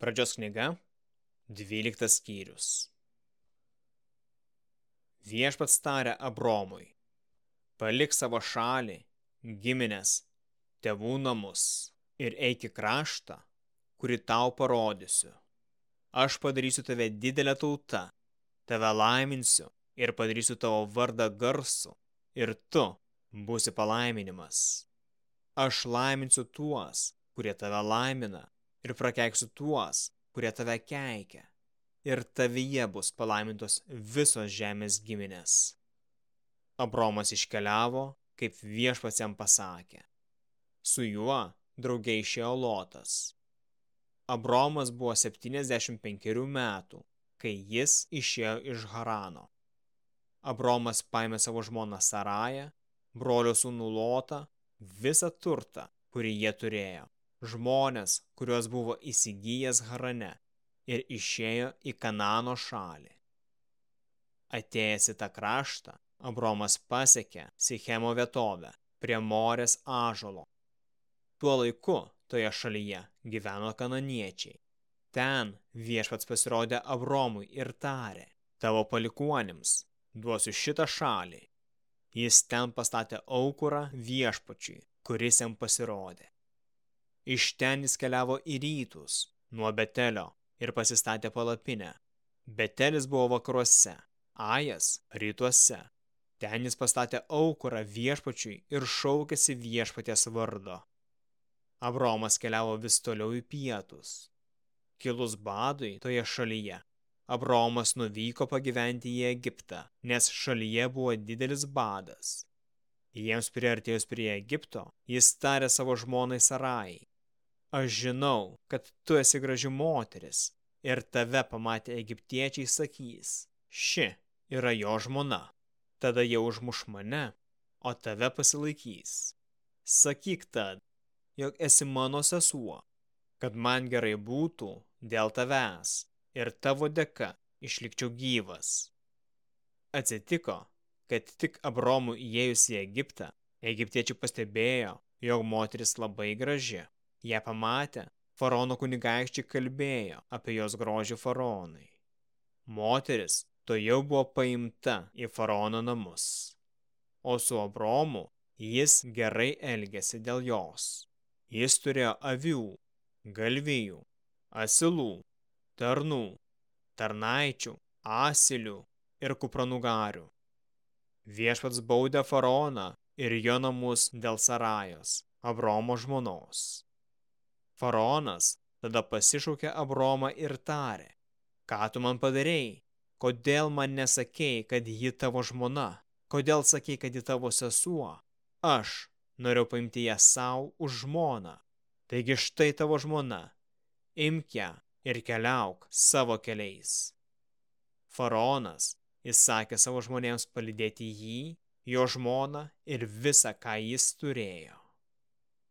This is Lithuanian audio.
Pradžios knyga, 12 skyrius. Viešpats tarė Abromui, palik savo šalį, giminės, tėvų namus ir eik į kraštą, kurį tau parodysiu. Aš padarysiu tave didelę tautą, tave laiminsiu ir padarysiu tavo vardą garsų, ir tu būsi palaiminimas. Aš laiminsiu tuos, kurie tave laimina, ir prakeiksiu tuos, kurie tave keikia, ir tavyje bus palaimintos visos žemės giminės. Abromas iškeliavo, kaip viešpats jam pasakė. Su juo draugiai išėjo Lotas. Abromas buvo 75 metų, kai jis išėjo iš Harano. Abromas paėmė savo žmoną Sarają, brolio sūnų Lotą, visą turtą, kurį jie turėjo žmonės, kuriuos buvo įsigijęs Harane ir išėjo į Kanano šalį. Atėjęs į tą kraštą, Abromas pasiekė Sichemo vietovę prie Morės ažalo. Tuo laiku toje šalyje gyveno kananiečiai. Ten viešpats pasirodė Abromui ir tarė, tavo palikuonims duosiu šitą šalį. Jis ten pastatė aukurą viešpačiui, kuris jam pasirodė. Iš ten jis keliavo į rytus, nuo Betelio, ir pasistatė palapinę. Betelis buvo vakaruose, Ajas rytuose. Ten jis pastatė aukurą viešpačiui ir šaukėsi viešpaties vardo. Abromas keliavo vis toliau į pietus. Kilus badui toje šalyje, Abromas nuvyko pagyventi į Egiptą, nes šalyje buvo didelis badas. Jiems priartėjus prie Egipto, jis tarė savo žmonai Sarai, Aš žinau, kad tu esi graži moteris ir tave pamatę egiptiečiai sakys, ši yra jo žmona. Tada jie užmuš mane, o tave pasilaikys. Sakyk tad, jog esi mano sesuo, kad man gerai būtų dėl tavęs ir tavo dėka išlikčiau gyvas. Atsitiko, kad tik Abromui įėjus į Egiptą, egiptiečiai pastebėjo, jog moteris labai graži. Ją pamatę, faraono kunigaikščiai kalbėjo apie jos grožį faraonai. Moteris to jau buvo paimta į faraono namus, o su Abromu jis gerai elgėsi dėl jos. Jis turėjo avių, galvijų, asilų, tarnų, tarnaičių, asilių ir kupranugarių. Viešpats baudė faraoną ir jo namus dėl Sarajos, Abromo žmonos. Faraonas tada pasišaukė Abromą ir tarė, ką tu man padarėjai, kodėl man nesakėjai, kad ji tavo žmona, kodėl sakėjai, kad ji tavo sesuo, aš norėjau paimti ją savo už žmoną, taigi štai tavo žmona, imk ją ir keliauk savo keliais. Faraonas įsakė savo žmonėms palidėti jį, jo žmoną ir visą, ką jis turėjo.